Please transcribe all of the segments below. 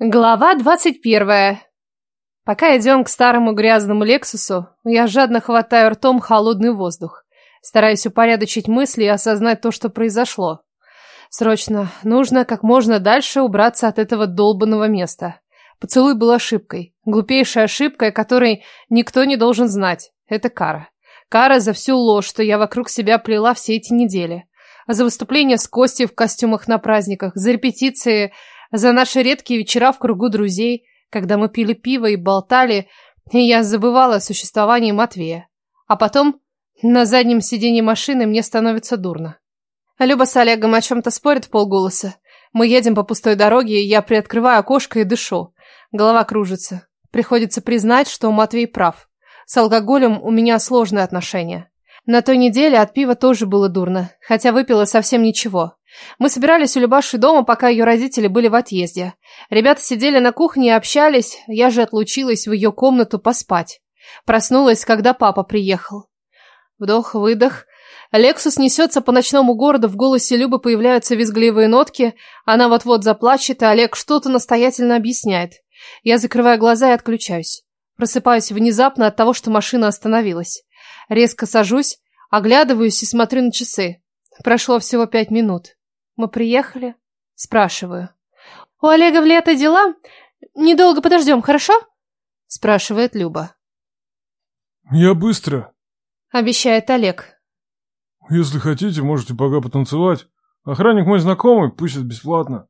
Глава двадцать первая. Пока идем к старому грязному Лексусу, я жадно хватаю ртом холодный воздух. Стараюсь упорядочить мысли и осознать то, что произошло. Срочно нужно как можно дальше убраться от этого долбанного места. Поцелуй был ошибкой. Глупейшей ошибкой, о которой никто не должен знать. Это кара. Кара за всю ложь, что я вокруг себя плела все эти недели. За выступление с Костей в костюмах на праздниках, за репетиции за наши редкие вечера в кругу друзей, когда мы пили пиво и болтали, и я забывала о существовании Матвея. А потом на заднем сиденье машины мне становится дурно. Люба с Олегом о чем-то спорят в полголоса. Мы едем по пустой дороге, и я приоткрываю окошко и дышу. Голова кружится. Приходится признать, что Матвей прав. С алкоголем у меня сложные отношения. На той неделе от пива тоже было дурно, хотя выпила совсем ничего. Мы собирались у Любаши дома, пока ее родители были в отъезде. Ребята сидели на кухне и общались, я же отлучилась в ее комнату поспать. Проснулась, когда папа приехал. Вдох-выдох. Лексус несется по ночному городу, в голосе Любы появляются визгливые нотки. Она вот-вот заплачет, и Олег что-то настоятельно объясняет. Я закрываю глаза и отключаюсь. Просыпаюсь внезапно от того, что машина остановилась. Резко сажусь, оглядываюсь и смотрю на часы. Прошло всего пять минут. Мы приехали? Спрашиваю. У Олега в лето дела? Недолго подождем, хорошо? Спрашивает Люба. Я быстро. Обещает Олег. Если хотите, можете пока потанцевать. Охранник мой знакомый, пустит бесплатно.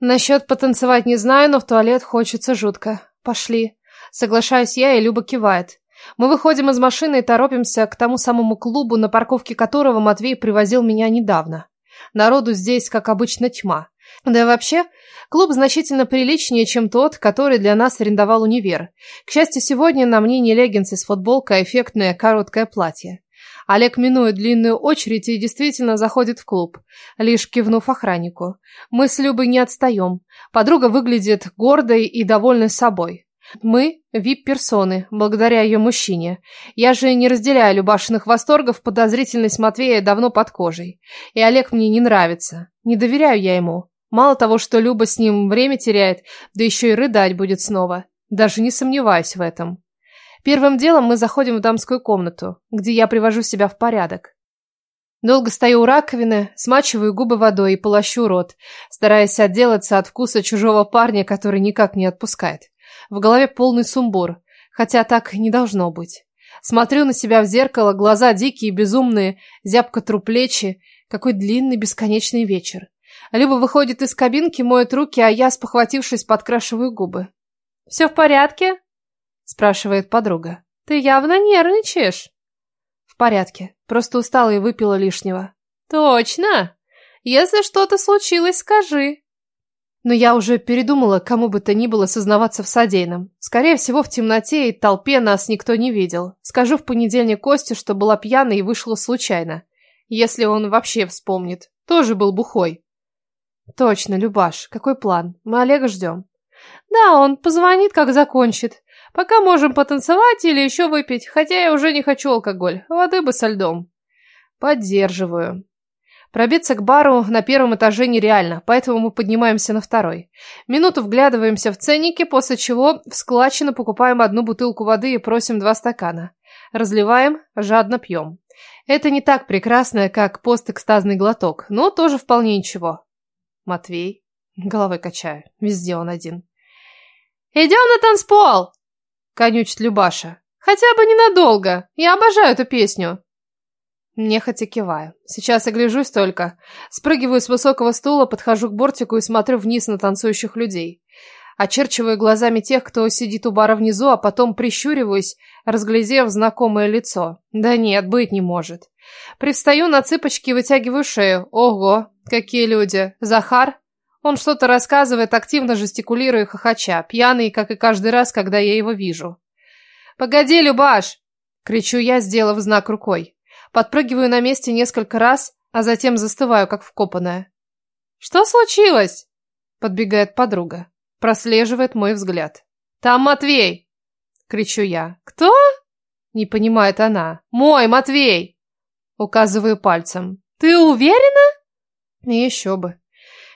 Насчет потанцевать не знаю, но в туалет хочется жутко. Пошли. Соглашаюсь я, и Люба кивает. Мы выходим из машины и торопимся к тому самому клубу, на парковке которого Матвей привозил меня недавно. Народу здесь, как обычно, тьма. Да и вообще, клуб значительно приличнее, чем тот, который для нас арендовал универ. К счастью, сегодня на мне не леггинсы с футболкой, а эффектное короткое платье. Олег минует длинную очередь и действительно заходит в клуб, лишь кивнув охраннику. Мы с Любой не отстаем. Подруга выглядит гордой и довольной собой. Мы – вип-персоны, благодаря ее мужчине. Я же не разделяю Любашиных восторгов, подозрительность Матвея давно под кожей. И Олег мне не нравится. Не доверяю я ему. Мало того, что Люба с ним время теряет, да еще и рыдать будет снова. Даже не сомневаюсь в этом. Первым делом мы заходим в дамскую комнату, где я привожу себя в порядок. Долго стою у раковины, смачиваю губы водой и полощу рот, стараясь отделаться от вкуса чужого парня, который никак не отпускает. В голове полный сумбур, хотя так не должно быть. Смотрю на себя в зеркало, глаза дикие, безумные, зябко тру плечи. Какой длинный бесконечный вечер. Люба выходит из кабинки, моет руки, а я, спохватившись, подкрашиваю губы. «Все в порядке?» – спрашивает подруга. «Ты явно нервничаешь?» «В порядке. Просто устала и выпила лишнего». «Точно? Если что-то случилось, скажи». Но я уже передумала, кому бы то ни было сознаваться в содеянном. Скорее всего, в темноте и толпе нас никто не видел. Скажу в понедельник Косте, что была пьяна и вышла случайно. Если он вообще вспомнит. Тоже был бухой. Точно, Любаш, какой план? Мы Олега ждем. Да, он позвонит, как закончит. Пока можем потанцевать или еще выпить, хотя я уже не хочу алкоголь. Воды бы со льдом. Поддерживаю. Пробиться к бару на первом этаже нереально, поэтому мы поднимаемся на второй. Минуту вглядываэкся в ценники, после чего в складчину покупаем одну бутылку воды и просим два стакана. Разливаем, жадно пьем. Это не так прекрасно, как постэкстазный глоток, но тоже вполне ничего. Матвей. Головой качаю. Везде он один. «Идем на танцпол!» — конючит Любаша. «Хотя бы ненадолго. Я обожаю эту песню». Нехотя киваю. Сейчас огляжусь только. Спрыгиваю с высокого стула, подхожу к бортику и смотрю вниз на танцующих людей. Очерчиваю глазами тех, кто сидит у бара внизу, а потом прищуриваюсь, разглядев знакомое лицо. Да нет, быть не может. Привстаю на цыпочки и вытягиваю шею. Ого, какие люди. Захар? Он что-то рассказывает, активно жестикулируя хохоча, пьяный, как и каждый раз, когда я его вижу. «Погоди, Любаш!» — кричу я, сделав знак рукой. Подпрыгиваю на месте несколько раз, а затем застываю, как вкопанная. «Что случилось?» Подбегает подруга. Прослеживает мой взгляд. «Там Матвей!» Кричу я. «Кто?» Не понимает она. «Мой Матвей!» Указываю пальцем. «Ты уверена?» Еще бы.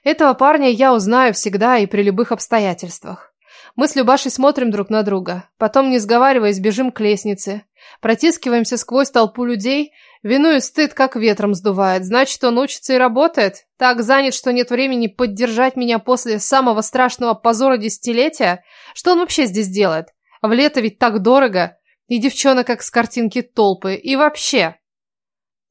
Этого парня я узнаю всегда и при любых обстоятельствах. Мы с Любашей смотрим друг на друга, потом, не сговариваясь, бежим к лестнице. Протискиваемся сквозь толпу людей, вину и стыд как ветром сдувает. Значит, он учится и работает? Так занят, что нет времени поддержать меня после самого страшного позора десятилетия? Что он вообще здесь делает? В лето ведь так дорого. И девчонок как с картинки толпы. И вообще...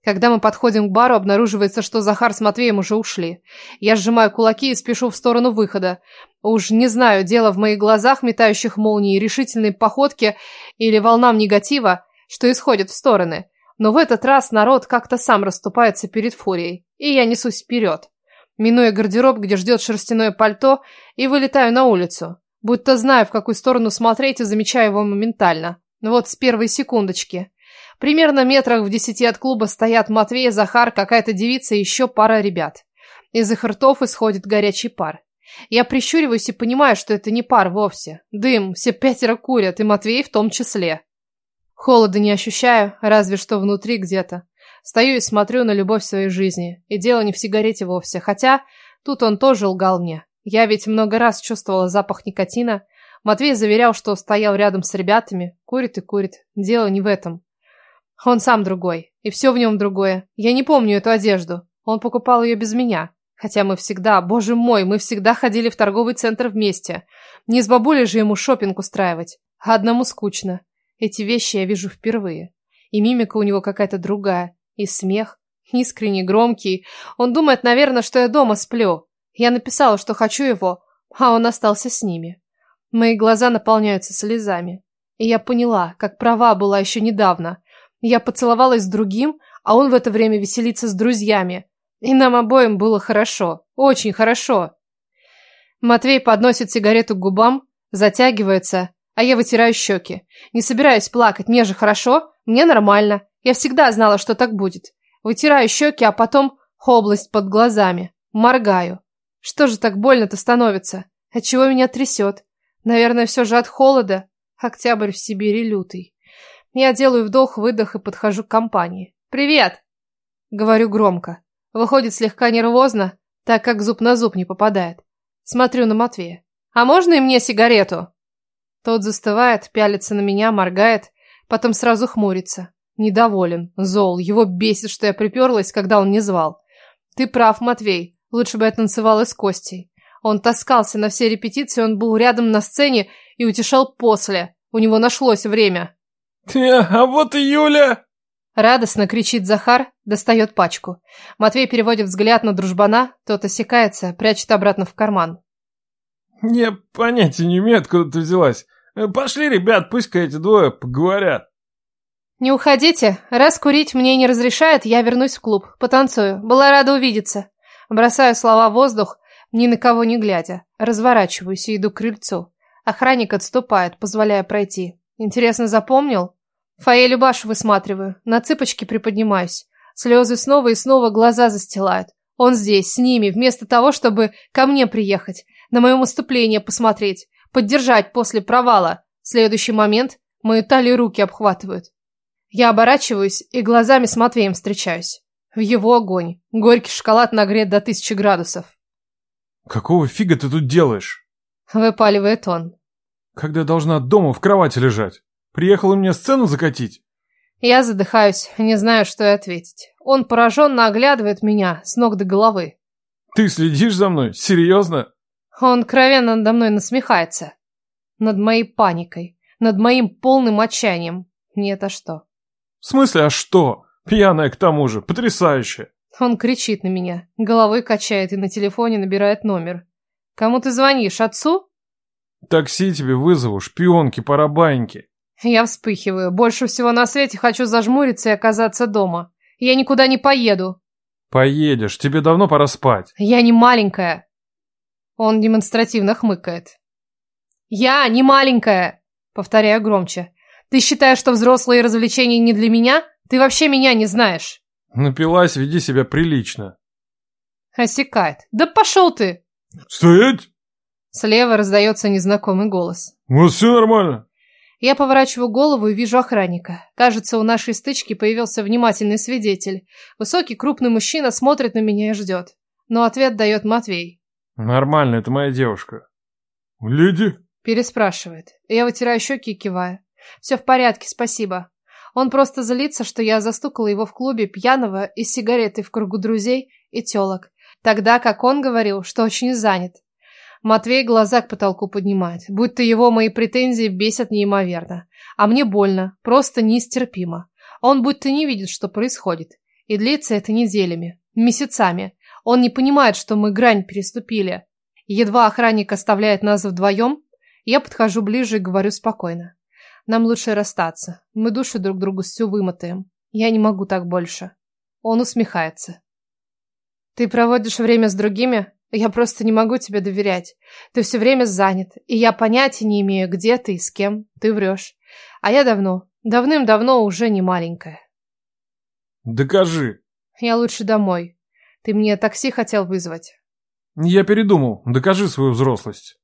Когда мы подходим к бару, обнаруживается, что Захар с Матвеем уже ушли. Я сжимаю кулаки и спешу в сторону выхода. Уж не знаю, дело в моих глазах, метающих молнии, решительной походке или волнам негатива, что исходит в стороны. Но в этот раз народ как-то сам расступается перед фурией, и я несусь вперед. Минуя гардероб, где ждет шерстяное пальто, и вылетаю на улицу. Будто знаю, в какую сторону смотреть, и замечаю его моментально. Вот с первой секундочки. Примерно метрах в десяти от клуба стоят Матвей, Захар, какая-то девица и еще пара ребят. Из их ртов исходит горячий пар. Я прищуриваюсь и понимаю, что это не пар вовсе. Дым, все пятеро курят, и Матвей в том числе. Холода не ощущаю, разве что внутри где-то. Стою и смотрю на любовь своей жизни. И дело не в сигарете вовсе, хотя тут он тоже лгал мне. Я ведь много раз чувствовала запах никотина. Матвей заверял, что стоял рядом с ребятами. Курит и курит. Дело не в этом. Он сам другой, и все в нем другое. Я не помню эту одежду. Он покупал ее без меня. Хотя мы всегда, боже мой, мы всегда ходили в торговый центр вместе. Не с бабулей же ему шопинг устраивать. А одному скучно. Эти вещи я вижу впервые. И мимика у него какая-то другая. И смех. Искренний, громкий. Он думает, наверное, что я дома сплю. Я написала, что хочу его, а он остался с ними. Мои глаза наполняются слезами. И я поняла, как права была еще недавно. Я поцеловалась с другим, а он в это время веселится с друзьями. И нам обоим было хорошо. Очень хорошо. Матвей подносит сигарету к губам, затягивается, а я вытираю щеки. Не собираюсь плакать, мне же хорошо, мне нормально. Я всегда знала, что так будет. Вытираю щеки, а потом область под глазами. Моргаю. Что же так больно-то становится? Отчего меня трясет? Наверное, все же от холода. Октябрь в Сибири лютый. Я делаю вдох-выдох и подхожу к компании. «Привет!» Говорю громко. Выходит слегка нервозно, так как зуб на зуб не попадает. Смотрю на Матвея. «А можно и мне сигарету?» Тот застывает, пялится на меня, моргает, потом сразу хмурится. Недоволен, зол, его бесит, что я приперлась, когда он не звал. Ты прав, Матвей, лучше бы я танцевала с Костей. Он таскался на все репетиции, он был рядом на сцене и утешал после. У него нашлось время. «А вот и Юля!» Радостно кричит Захар, достает пачку. Матвей переводит взгляд на дружбана, тот осекается, прячет обратно в карман. «Я понятия не имею, откуда ты взялась. Э, пошли, ребят, пусть-ка эти двое поговорят». «Не уходите. Раз курить мне не разрешают, я вернусь в клуб. Потанцую. Была рада увидеться». Бросаю слова в воздух, ни на кого не глядя. Разворачиваюсь и иду к крыльцу. Охранник отступает, позволяя пройти. Интересно, запомнил? Фае Любашу высматриваю. На цыпочки приподнимаюсь. Слезы снова и снова глаза застилают. Он здесь, с ними, вместо того, чтобы ко мне приехать, на мое выступление посмотреть, поддержать после провала. В следующий момент мою талию руки обхватывают. Я оборачиваюсь и глазами с Матвеем встречаюсь. В его огонь. Горький шоколад нагрет до тысячи градусов. «Какого фига ты тут делаешь?» Выпаливает он. Когда должна дома в кровати лежать. Приехала мне сцену закатить? Я задыхаюсь, не знаю, что и ответить. Он пораженно оглядывает меня с ног до головы. Ты следишь за мной? Серьезно? Он кровенно надо мной насмехается. Над моей паникой. Над моим полным отчаянием. Нет, а что? В смысле, а что? Пьяная к тому же. Потрясающе. Он кричит на меня, головой качает и на телефоне набирает номер. Кому ты звонишь? Отцу? Такси тебе вызову, шпионки, парабаньки. Я вспыхиваю. Больше всего на свете хочу зажмуриться и оказаться дома. Я никуда не поеду. Поедешь, тебе давно пора спать. Я не маленькая. Он демонстративно хмыкает. Я не маленькая, повторяю громче. Ты считаешь, что взрослые развлечения не для меня? Ты вообще меня не знаешь. Напилась, веди себя прилично. Осекает. Да пошел ты! Стоять! Слева раздается незнакомый голос. Вот все нормально. Я поворачиваю голову и вижу охранника. Кажется, у нашей стычки появился внимательный свидетель. Высокий, крупный мужчина смотрит на меня и ждет. Но ответ дает Матвей. Нормально, это моя девушка. Леди? Переспрашивает. Я вытираю щеки и киваю. Все в порядке, спасибо. Он просто злится, что я застукала его в клубе пьяного и с сигаретой в кругу друзей и телок. Тогда как он говорил, что очень занят. Матвей глаза к потолку поднимает, будто его мои претензии бесят неимоверно. А мне больно, просто нестерпимо. Он будто не видит, что происходит. И длится это неделями, месяцами. Он не понимает, что мы грань переступили. Едва охранник оставляет нас вдвоем, я подхожу ближе и говорю спокойно. Нам лучше расстаться. Мы души друг другу всю вымотаем. Я не могу так больше. Он усмехается. Ты проводишь время с другими? Я просто не могу тебе доверять. Ты все время занят, и я понятия не имею, где ты и с кем. Ты врешь. А я давно, давным-давно уже не маленькая. Докажи. Я лучше домой. Ты мне такси хотел вызвать. Я передумал. Докажи свою взрослость.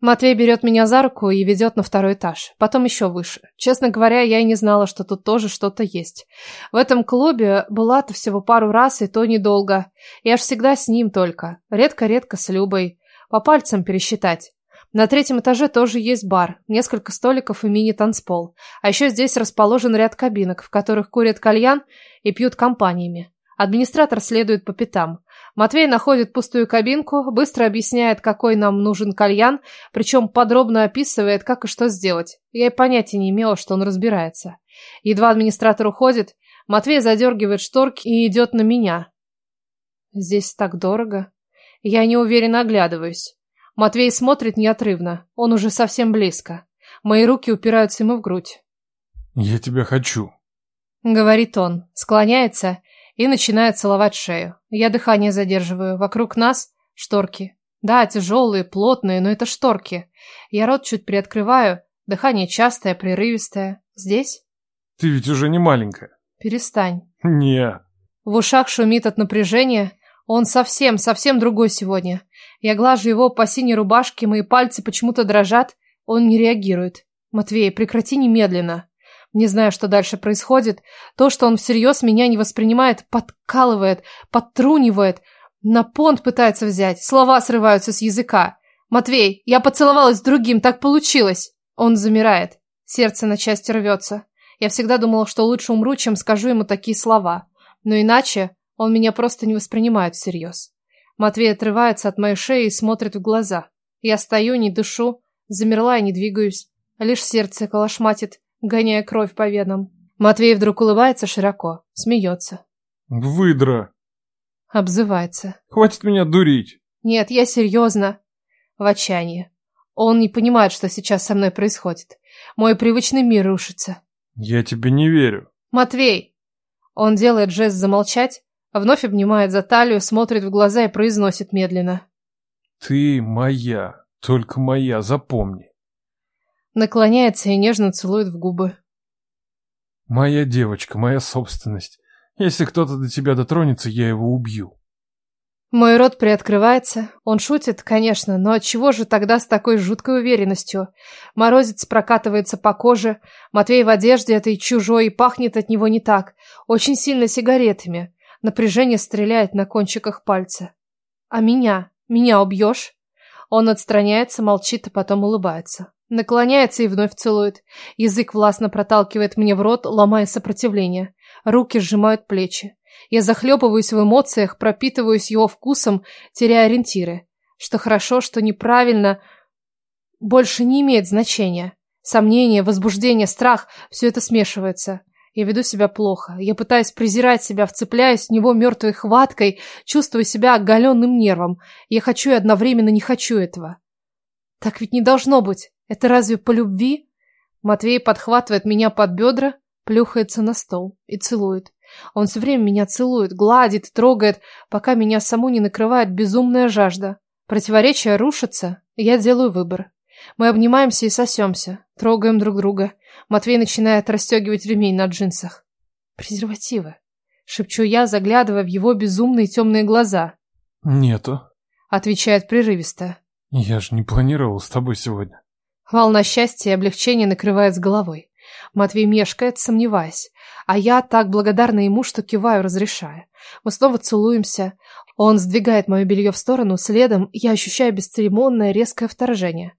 Матвей берет меня за руку и ведет на второй этаж, потом еще выше. Честно говоря, я и не знала, что тут тоже что-то есть. В этом клубе была-то всего пару раз, и то недолго. Я ж всегда с ним только. Редко-редко с Любой. По пальцам пересчитать. На третьем этаже тоже есть бар, несколько столиков и мини-танцпол. А еще здесь расположен ряд кабинок, в которых курят кальян и пьют компаниями. Администратор следует по пятам. Матвей находит пустую кабинку, быстро объясняет, какой нам нужен кальян, причем подробно описывает, как и что сделать. Я и понятия не имела, что он разбирается. Едва администратор уходит, Матвей задергивает шторки и идет на меня. Здесь так дорого. Я неуверенно оглядываюсь. Матвей смотрит неотрывно. Он уже совсем близко. Мои руки упираются ему в грудь. «Я тебя хочу», — говорит он, склоняется и начинает целовать шею. Я дыхание задерживаю. Вокруг нас шторки. Да, тяжелые, плотные, но это шторки. Я рот чуть приоткрываю. Дыхание частое, прерывистое. Здесь? Ты ведь уже не маленькая. Перестань. Не. В ушах шумит от напряжения. Он совсем, совсем другой сегодня. Я глажу его по синей рубашке, мои пальцы почему-то дрожат. Он не реагирует. Матвей, прекрати немедленно. Не знаю, что дальше происходит. То, что он всерьез меня не воспринимает, подкалывает, подтрунивает. На понт пытается взять. Слова срываются с языка. «Матвей, я поцеловалась с другим, так получилось!» Он замирает. Сердце на части рвется. Я всегда думала, что лучше умру, чем скажу ему такие слова. Но иначе он меня просто не воспринимает всерьез. Матвей отрывается от моей шеи и смотрит в глаза. Я стою, не дышу, замерла и не двигаюсь. Лишь сердце колошматит гоняя кровь по венам. Матвей вдруг улыбается широко, смеется. «Выдра!» Обзывается. «Хватит меня дурить!» «Нет, я серьезно!» В отчаянии. Он не понимает, что сейчас со мной происходит. Мой привычный мир рушится. «Я тебе не верю!» «Матвей!» Он делает жест замолчать, вновь обнимает за талию, смотрит в глаза и произносит медленно. «Ты моя, только моя, запомни!» Наклоняется и нежно целует в губы. Моя девочка, моя собственность. Если кто-то до тебя дотронется, я его убью. Мой рот приоткрывается. Он шутит, конечно, но чего же тогда с такой жуткой уверенностью? Морозец прокатывается по коже. Матвей в одежде этой чужой и пахнет от него не так. Очень сильно сигаретами. Напряжение стреляет на кончиках пальца. А меня? Меня убьешь? Он отстраняется, молчит, а потом улыбается. Наклоняется и вновь целует. Язык властно проталкивает мне в рот, ломая сопротивление. Руки сжимают плечи. Я захлебываюсь в эмоциях, пропитываюсь его вкусом, теряя ориентиры. Что хорошо, что неправильно, больше не имеет значения. Сомнение, возбуждение, страх – все это смешивается. Я веду себя плохо. Я пытаюсь презирать себя, вцепляюсь в него мертвой хваткой, чувствую себя оголенным нервом. Я хочу и одновременно не хочу этого. Так ведь не должно быть. Это разве по любви? Матвей подхватывает меня под бедра, плюхается на стол и целует. Он все время меня целует, гладит, трогает, пока меня саму не накрывает безумная жажда. Противоречия рушатся, и я делаю выбор. Мы обнимаемся и сосемся, трогаем друг друга. Матвей начинает расстегивать ремень на джинсах. Презервативы. Шепчу я, заглядывая в его безумные темные глаза. «Нету», — отвечает прерывисто. «Я же не планировал с тобой сегодня». Волна счастья и облегчения накрывает с головой. Матвей мешкает, сомневаясь. А я так благодарна ему, что киваю, разрешая. Мы снова целуемся. Он сдвигает мое белье в сторону, следом я ощущаю бесцеремонное резкое вторжение.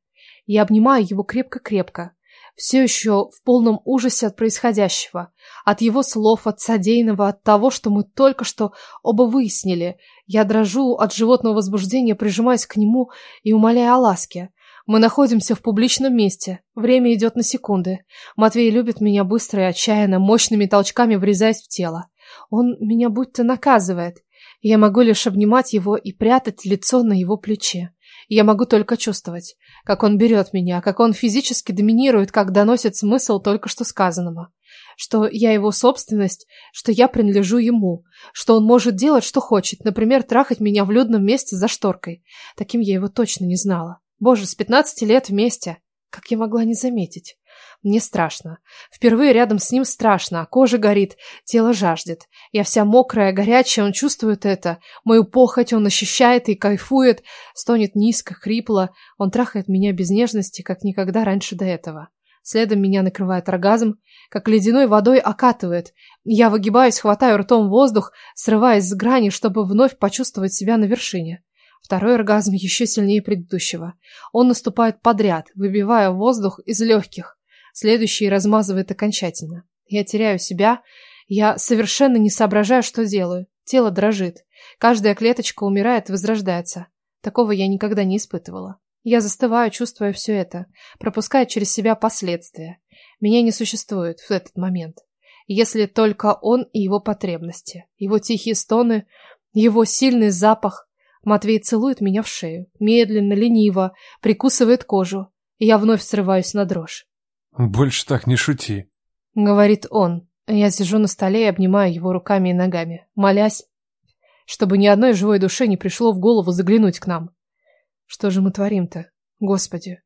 Я обнимаю его крепко-крепко, все еще в полном ужасе от происходящего, от его слов, от содеянного, от того, что мы только что оба выяснили. Я дрожу от животного возбуждения, прижимаясь к нему и умоляя о ласке. Мы находимся в публичном месте. Время идет на секунды. Матвей любит меня быстро и отчаянно, мощными толчками врезаясь в тело. Он меня будто наказывает. Я могу лишь обнимать его и прятать лицо на его плече. Я могу только чувствовать, как он берет меня, как он физически доминирует, как доносит смысл только что сказанного. Что я его собственность, что я принадлежу ему, что он может делать, что хочет, например, трахать меня в людном месте за шторкой. Таким я его точно не знала. Боже, с пятнадцати лет вместе. Как я могла не заметить? Мне страшно. Впервые рядом с ним страшно, а кожа горит, тело жаждет. Я вся мокрая, горячая, он чувствует это. Мою похоть он ощущает и кайфует, стонет низко, хрипло. Он трахает меня без нежности, как никогда раньше до этого. Следом меня накрывает оргазм, как ледяной водой окатывает. Я выгибаюсь, хватаю ртом воздух, срываясь с грани, чтобы вновь почувствовать себя на вершине. Второй оргазм еще сильнее предыдущего. Он наступает подряд, выбивая воздух из легких. Следующий размазывает окончательно. Я теряю себя. Я совершенно не соображаю, что делаю. Тело дрожит. Каждая клеточка умирает и возрождается. Такого я никогда не испытывала. Я застываю, чувствуя все это, пропуская через себя последствия. Меня не существует в этот момент. Если только он и его потребности, его тихие стоны, его сильный запах. Матвей целует меня в шею, медленно, лениво, прикусывает кожу, я вновь срываюсь на дрожь. «Больше так не шути», — говорит он. Я сижу на столе и обнимаю его руками и ногами, молясь, чтобы ни одной живой душе не пришло в голову заглянуть к нам. Что же мы творим-то? Господи,